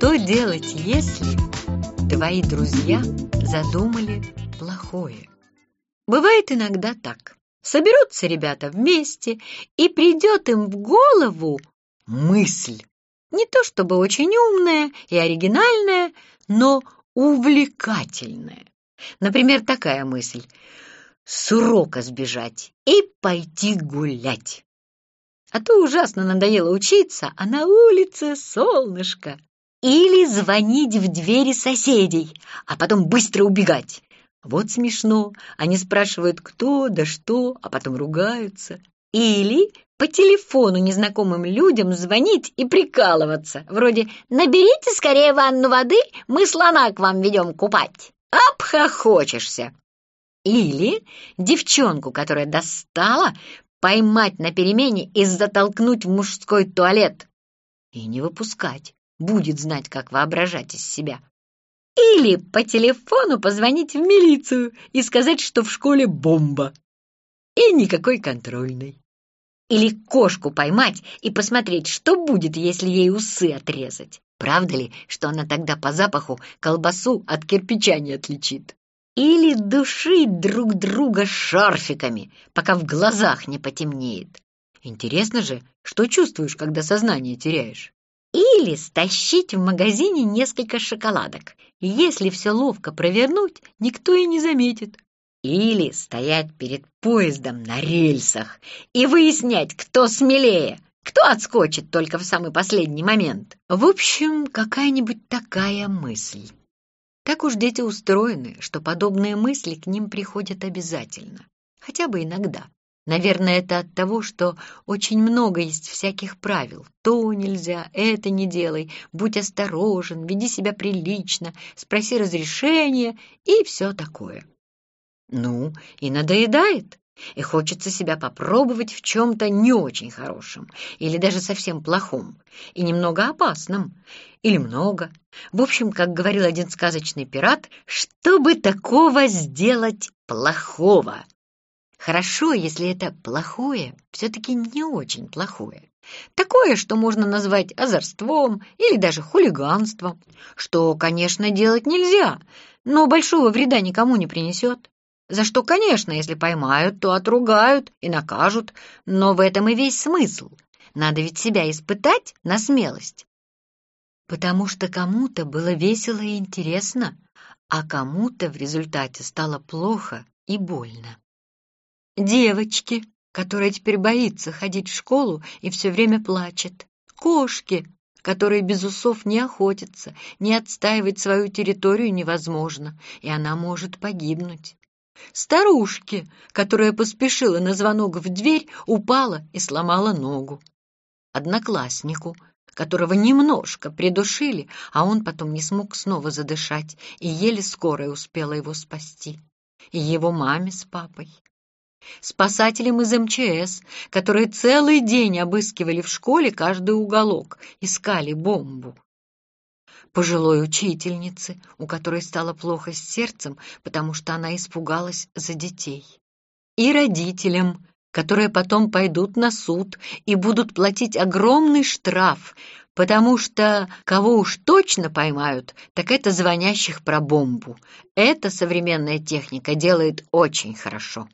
Что делать, если твои друзья задумали плохое? Бывает иногда так. Соберутся ребята вместе, и придет им в голову мысль. Не то чтобы очень умная и оригинальная, но увлекательная. Например, такая мысль — с урока сбежать и пойти гулять. А то ужасно надоело учиться, а на улице солнышко. Или звонить в двери соседей, а потом быстро убегать. Вот смешно. Они спрашивают, кто да что, а потом ругаются. Или по телефону незнакомым людям звонить и прикалываться. Вроде «Наберите скорее ванну воды, мы слона к вам ведем купать». Обхохочешься. Или девчонку, которая достала, поймать на перемене и затолкнуть в мужской туалет. И не выпускать. Будет знать, как воображать из себя. Или по телефону позвонить в милицию и сказать, что в школе бомба. И никакой контрольной. Или кошку поймать и посмотреть, что будет, если ей усы отрезать. Правда ли, что она тогда по запаху колбасу от кирпича не отличит? Или душить друг друга шарфиками, пока в глазах не потемнеет. Интересно же, что чувствуешь, когда сознание теряешь? Или стащить в магазине несколько шоколадок. Если все ловко провернуть, никто и не заметит. Или стоять перед поездом на рельсах и выяснять, кто смелее, кто отскочит только в самый последний момент. В общем, какая-нибудь такая мысль. Так уж дети устроены, что подобные мысли к ним приходят обязательно, хотя бы иногда. Наверное, это от того, что очень много есть всяких правил. То нельзя, это не делай, будь осторожен, веди себя прилично, спроси разрешения и все такое. Ну, и надоедает, и хочется себя попробовать в чем-то не очень хорошем, или даже совсем плохом, и немного опасном, или много. В общем, как говорил один сказочный пират, чтобы такого сделать плохого. Хорошо, если это плохое, все-таки не очень плохое. Такое, что можно назвать озорством или даже хулиганством, что, конечно, делать нельзя, но большого вреда никому не принесет. За что, конечно, если поймают, то отругают и накажут, но в этом и весь смысл. Надо ведь себя испытать на смелость. Потому что кому-то было весело и интересно, а кому-то в результате стало плохо и больно. Девочки, которая теперь боится ходить в школу и все время плачет. Кошки, которые без усов не охотятся, не отстаивать свою территорию невозможно, и она может погибнуть. Старушки, которая поспешила на звонок в дверь, упала и сломала ногу. Однокласснику, которого немножко придушили, а он потом не смог снова задышать, и еле скорая успела его спасти. И его маме с папой спасателям из МЧС, которые целый день обыскивали в школе каждый уголок, искали бомбу. Пожилой учительнице, у которой стало плохо с сердцем, потому что она испугалась за детей. И родителям, которые потом пойдут на суд и будут платить огромный штраф, потому что кого уж точно поймают, так это звонящих про бомбу. Эта современная техника делает очень хорошо.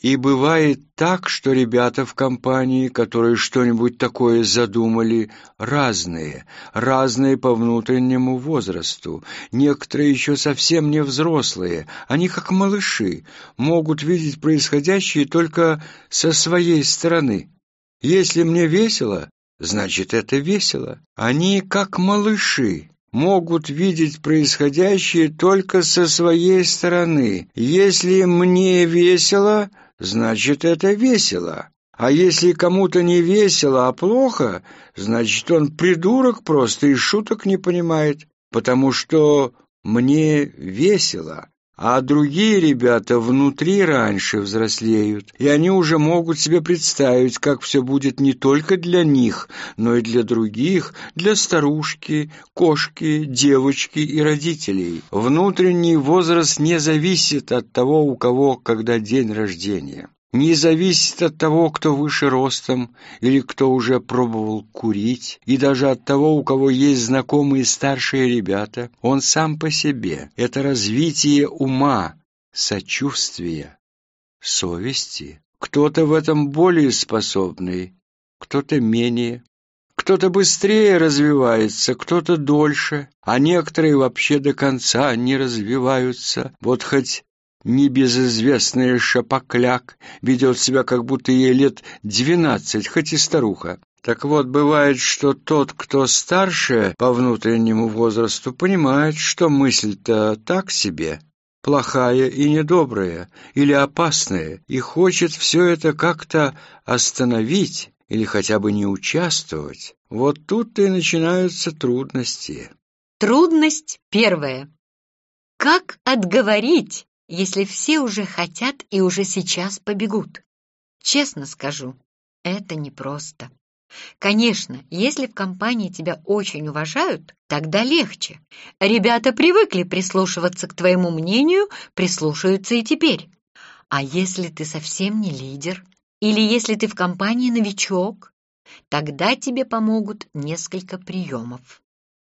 И бывает так, что ребята в компании, которые что-нибудь такое задумали, разные, разные по внутреннему возрасту. Некоторые еще совсем не взрослые, они как малыши, могут видеть происходящее только со своей стороны. Если мне весело, значит это весело. Они как малыши, могут видеть происходящее только со своей стороны. Если мне весело, значит, это весело. А если кому-то не весело, а плохо, значит, он придурок просто и шуток не понимает, потому что мне весело. А другие ребята внутри раньше взрослеют, и они уже могут себе представить, как все будет не только для них, но и для других, для старушки, кошки, девочки и родителей. Внутренний возраст не зависит от того, у кого когда день рождения. Не зависит от того, кто выше ростом или кто уже пробовал курить, и даже от того, у кого есть знакомые старшие ребята. Он сам по себе. Это развитие ума, сочувствия, совести. Кто-то в этом более способный, кто-то менее. Кто-то быстрее развивается, кто-то дольше, а некоторые вообще до конца не развиваются. Вот хоть небезызвестная Шапокляк ведет себя, как будто ей лет двенадцать, хоть и старуха. Так вот, бывает, что тот, кто старше по внутреннему возрасту, понимает, что мысль-то так себе, плохая и недобрая, или опасная, и хочет все это как-то остановить или хотя бы не участвовать. Вот тут-то и начинаются трудности. Трудность первая. Как отговорить если все уже хотят и уже сейчас побегут? Честно скажу, это непросто. Конечно, если в компании тебя очень уважают, тогда легче. Ребята привыкли прислушиваться к твоему мнению, прислушаются и теперь. А если ты совсем не лидер, или если ты в компании новичок, тогда тебе помогут несколько приемов.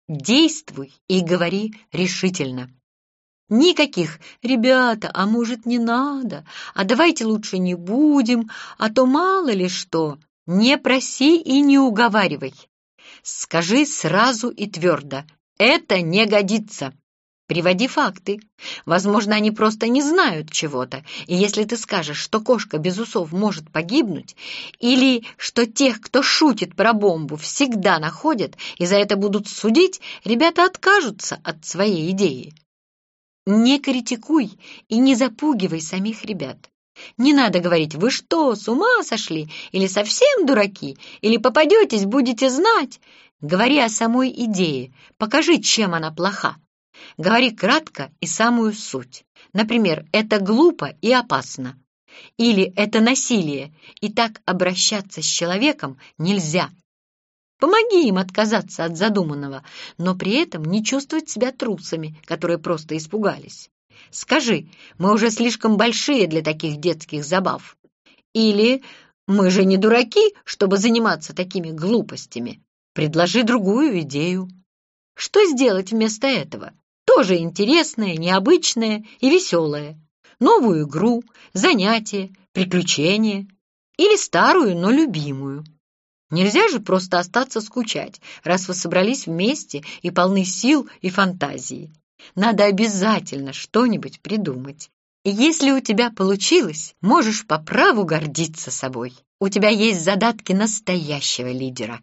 Действуй и говори решительно. Никаких «ребята, а может, не надо, а давайте лучше не будем, а то мало ли что». Не проси и не уговаривай. Скажи сразу и твердо «это не годится». Приводи факты. Возможно, они просто не знают чего-то. И если ты скажешь, что кошка без усов может погибнуть, или что тех, кто шутит про бомбу, всегда находят и за это будут судить, ребята откажутся от своей идеи. Не критикуй и не запугивай самих ребят. Не надо говорить «Вы что, с ума сошли?» или «Совсем дураки?» или «Попадетесь, будете знать». Говори о самой идее, покажи, чем она плоха. Говори кратко и самую суть. Например, «Это глупо и опасно». Или «Это насилие, и так обращаться с человеком нельзя». Помоги им отказаться от задуманного, но при этом не чувствовать себя трусами, которые просто испугались. Скажи, мы уже слишком большие для таких детских забав. Или мы же не дураки, чтобы заниматься такими глупостями. Предложи другую идею. Что сделать вместо этого? Тоже интересное, необычное и веселое. Новую игру, занятие, приключение. Или старую, но любимую. Нельзя же просто остаться скучать, раз вы собрались вместе и полны сил и фантазии. Надо обязательно что-нибудь придумать. И если у тебя получилось, можешь по праву гордиться собой. У тебя есть задатки настоящего лидера.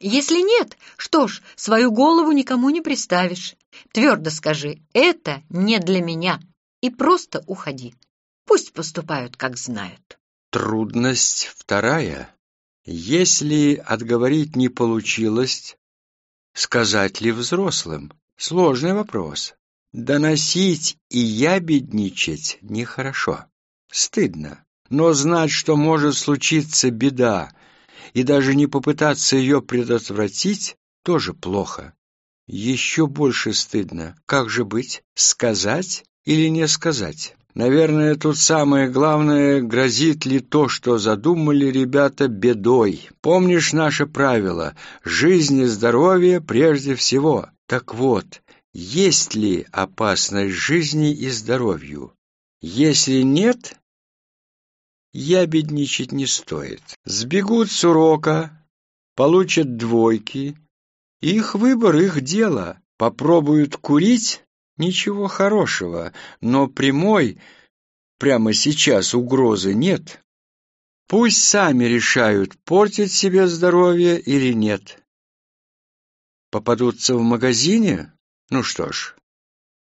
Если нет, что ж, свою голову никому не приставишь. Твердо скажи «это не для меня» и просто уходи. Пусть поступают, как знают. Трудность вторая. Если отговорить не получилось, сказать ли взрослым? Сложный вопрос. Доносить и ябедничать нехорошо. Стыдно. Но знать, что может случиться беда, и даже не попытаться ее предотвратить, тоже плохо. Еще больше стыдно. Как же быть? Сказать или не сказать? Наверное, тут самое главное, грозит ли то, что задумали ребята, бедой. Помнишь наше правило «жизнь и здоровье прежде всего». Так вот, есть ли опасность жизни и здоровью? Если нет, ябедничать не стоит. Сбегут с урока, получат двойки. Их выбор, их дело. Попробуют курить Ничего хорошего, но прямой, прямо сейчас угрозы нет. Пусть сами решают, портить себе здоровье или нет. Попадутся в магазине? Ну что ж,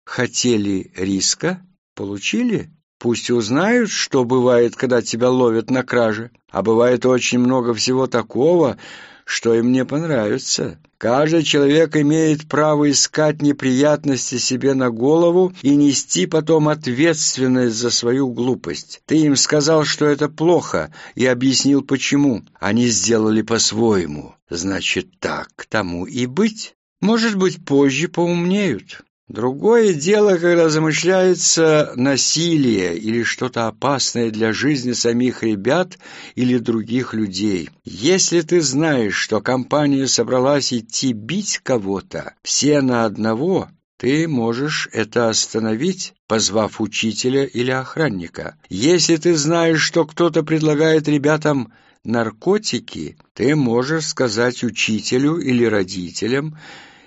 хотели риска, получили. Пусть узнают, что бывает, когда тебя ловят на краже. А бывает очень много всего такого, что им не понравится. Каждый человек имеет право искать неприятности себе на голову и нести потом ответственность за свою глупость. Ты им сказал, что это плохо, и объяснил, почему. Они сделали по-своему. Значит, так тому и быть. Может быть, позже поумнеют. Другое дело, когда замышляется насилие или что-то опасное для жизни самих ребят или других людей. Если ты знаешь, что компания собралась идти бить кого-то, все на одного, ты можешь это остановить, позвав учителя или охранника. Если ты знаешь, что кто-то предлагает ребятам наркотики, ты можешь сказать учителю или родителям,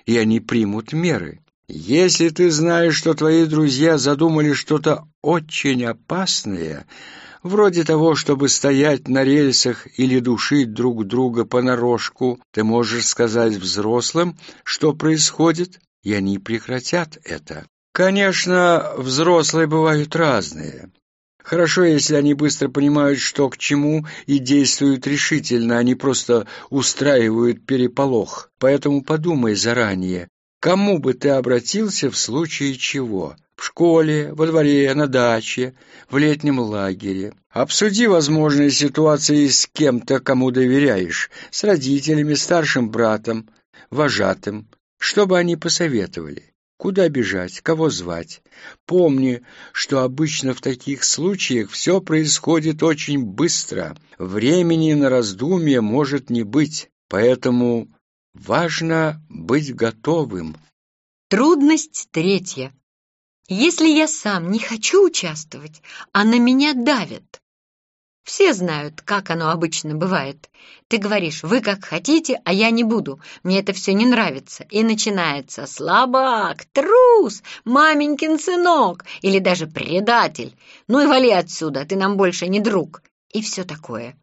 и они примут меры. Если ты знаешь, что твои друзья задумали что-то очень опасное, вроде того, чтобы стоять на рельсах или душить друг друга понарошку, ты можешь сказать взрослым, что происходит, и они прекратят это. Конечно, взрослые бывают разные. Хорошо, если они быстро понимают, что к чему, и действуют решительно, они просто устраивают переполох. Поэтому подумай заранее, Кому бы ты обратился в случае чего? В школе, во дворе, на даче, в летнем лагере. Обсуди возможные ситуации с кем-то, кому доверяешь, с родителями, старшим братом, вожатым, чтобы они посоветовали. Куда бежать, кого звать? Помни, что обычно в таких случаях все происходит очень быстро. Времени на раздумье может не быть, поэтому Важно быть готовым. Трудность третья. Если я сам не хочу участвовать, а на меня давят. Все знают, как оно обычно бывает. Ты говоришь, вы как хотите, а я не буду. Мне это все не нравится. И начинается слабак, трус, маменькин сынок или даже предатель. Ну и вали отсюда, ты нам больше не друг. И все такое.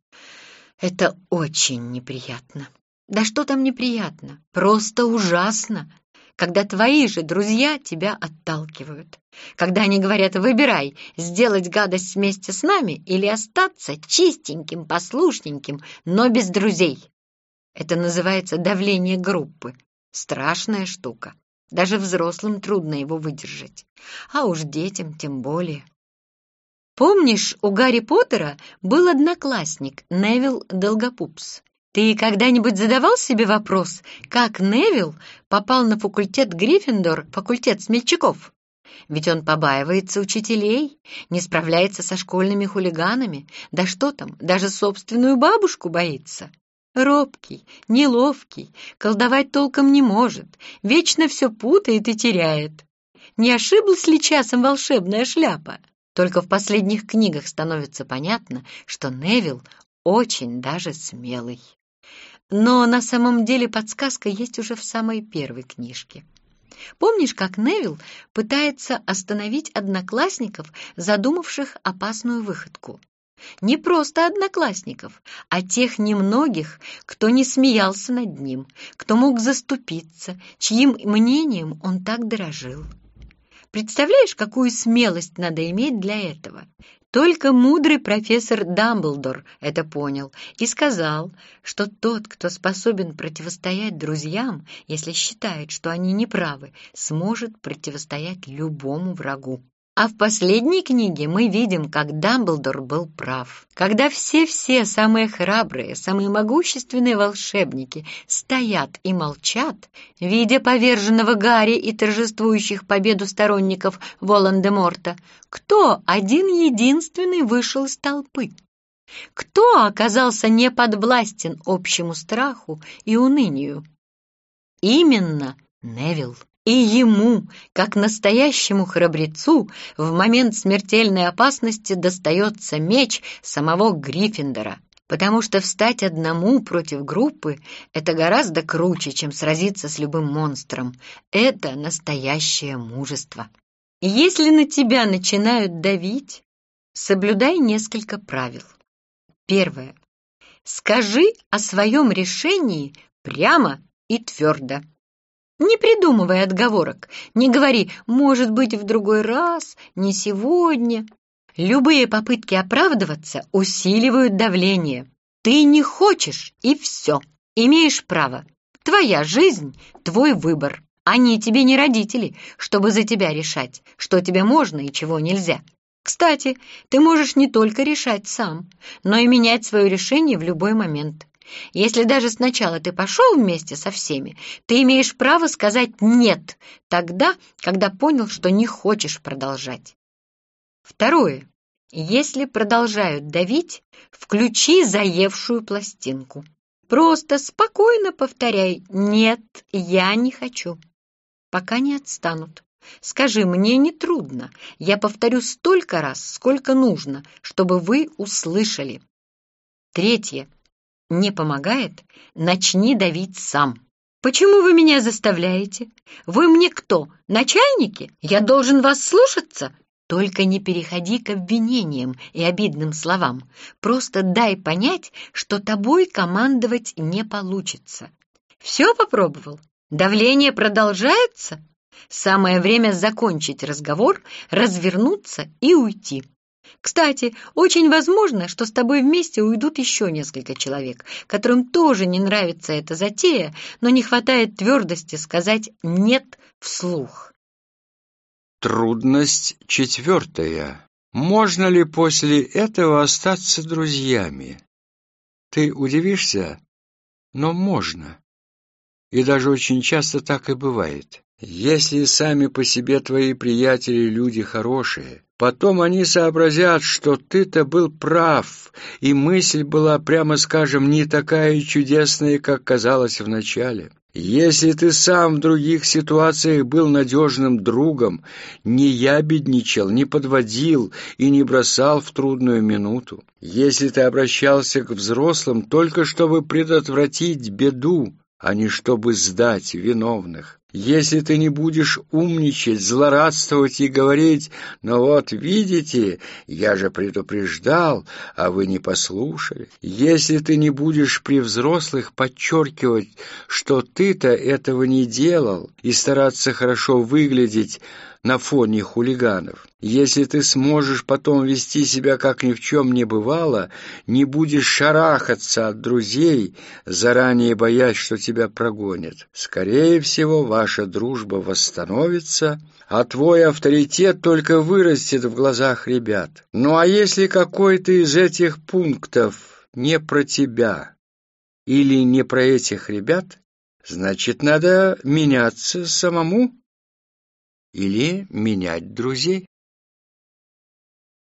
Это очень неприятно. Да что там неприятно, просто ужасно, когда твои же друзья тебя отталкивают. Когда они говорят «выбирай, сделать гадость вместе с нами или остаться чистеньким, послушненьким, но без друзей». Это называется давление группы. Страшная штука. Даже взрослым трудно его выдержать. А уж детям тем более. Помнишь, у Гарри Поттера был одноклассник Невил Долгопупс. Ты когда-нибудь задавал себе вопрос, как Невил попал на факультет Гриффиндор, факультет смельчаков? Ведь он побаивается учителей, не справляется со школьными хулиганами, да что там, даже собственную бабушку боится. Робкий, неловкий, колдовать толком не может, вечно все путает и теряет. Не ошиблась ли часом волшебная шляпа? Только в последних книгах становится понятно, что Невил очень даже смелый. Но на самом деле подсказка есть уже в самой первой книжке. Помнишь, как Невил пытается остановить одноклассников, задумавших опасную выходку? Не просто одноклассников, а тех немногих, кто не смеялся над ним, кто мог заступиться, чьим мнением он так дорожил. Представляешь, какую смелость надо иметь для этого? Только мудрый профессор Дамблдор это понял и сказал, что тот, кто способен противостоять друзьям, если считает, что они неправы, сможет противостоять любому врагу. А в последней книге мы видим, как Дамблдор был прав. Когда все-все самые храбрые, самые могущественные волшебники стоят и молчат, видя поверженного Гарри и торжествующих победу сторонников Волан-де-Морта, кто один-единственный вышел из толпы? Кто оказался не подвластен общему страху и унынию? Именно Невилл. И ему, как настоящему храбрецу, в момент смертельной опасности достается меч самого Гриффиндора, потому что встать одному против группы — это гораздо круче, чем сразиться с любым монстром. Это настоящее мужество. Если на тебя начинают давить, соблюдай несколько правил. Первое. Скажи о своем решении прямо и твердо. Не придумывай отговорок, не говори «может быть, в другой раз», «не сегодня». Любые попытки оправдываться усиливают давление. Ты не хочешь, и все. Имеешь право. Твоя жизнь — твой выбор. Они тебе не родители, чтобы за тебя решать, что тебе можно и чего нельзя. Кстати, ты можешь не только решать сам, но и менять свое решение в любой момент. Если даже сначала ты пошел вместе со всеми, ты имеешь право сказать «нет» тогда, когда понял, что не хочешь продолжать. Второе. Если продолжают давить, включи заевшую пластинку. Просто спокойно повторяй «нет, я не хочу», пока не отстанут. Скажи, мне не трудно. Я повторю столько раз, сколько нужно, чтобы вы услышали. Третье. Не помогает? Начни давить сам. Почему вы меня заставляете? Вы мне кто, начальники? Я должен вас слушаться? Только не переходи к обвинениям и обидным словам. Просто дай понять, что тобой командовать не получится. Все попробовал? Давление продолжается? Самое время закончить разговор, развернуться и уйти. Кстати, очень возможно, что с тобой вместе уйдут еще несколько человек, которым тоже не нравится эта затея, но не хватает твердости сказать «нет» вслух. Трудность четвертая. Можно ли после этого остаться друзьями? Ты удивишься, но можно. И даже очень часто так и бывает. Если сами по себе твои приятели люди хорошие, потом они сообразят, что ты-то был прав, и мысль была, прямо скажем, не такая чудесная, как казалось вначале. Если ты сам в других ситуациях был надежным другом, не ябедничал, не подводил и не бросал в трудную минуту, если ты обращался к взрослым только чтобы предотвратить беду, а не чтобы сдать виновных. Если ты не будешь умничать, злорадствовать и говорить, «Ну вот, видите, я же предупреждал, а вы не послушали». Если ты не будешь при взрослых подчеркивать, что ты-то этого не делал, и стараться хорошо выглядеть, на фоне хулиганов. Если ты сможешь потом вести себя, как ни в чем не бывало, не будешь шарахаться от друзей, заранее боясь, что тебя прогонят, скорее всего, ваша дружба восстановится, а твой авторитет только вырастет в глазах ребят. Ну а если какой-то из этих пунктов не про тебя или не про этих ребят, значит, надо меняться самому или менять друзей.